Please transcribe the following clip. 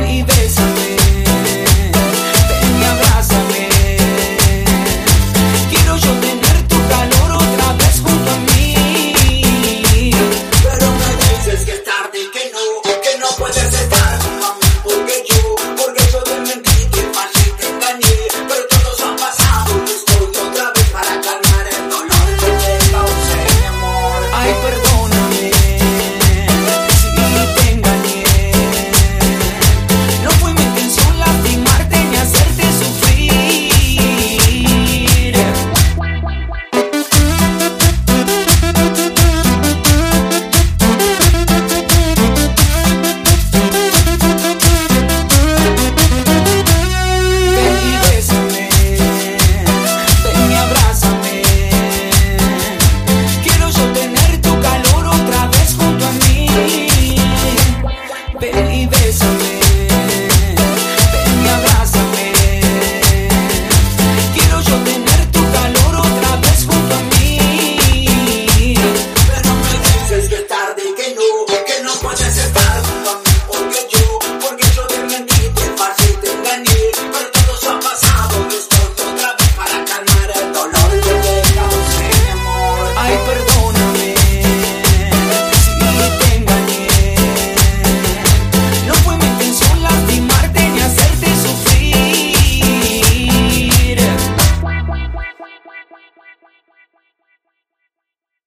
e vença.